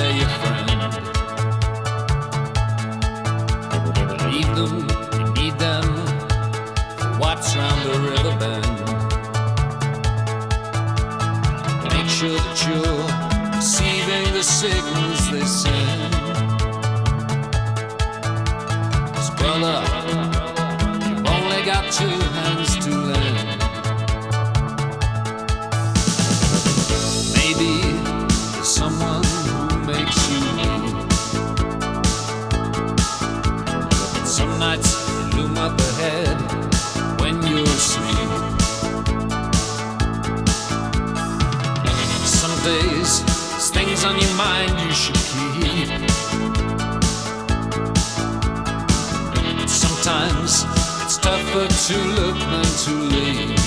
they're them, you need them. Watch the river bend. Make sure that you're receiving the signals they send. You've only got two hands to lend. Things on your mind you should keep. Sometimes it's tougher to look than to leave.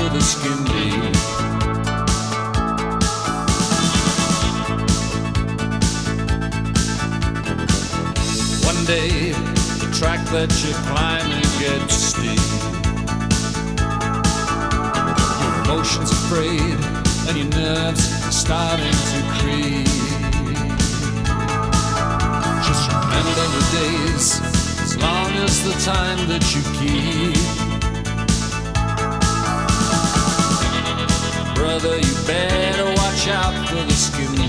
Watch the skin day, the track that you're climbing gets steep. Your emotions afraid, and your nerves starting to creep. Just remember the days, as long as the time that you keep. Brother, you better watch out for the skin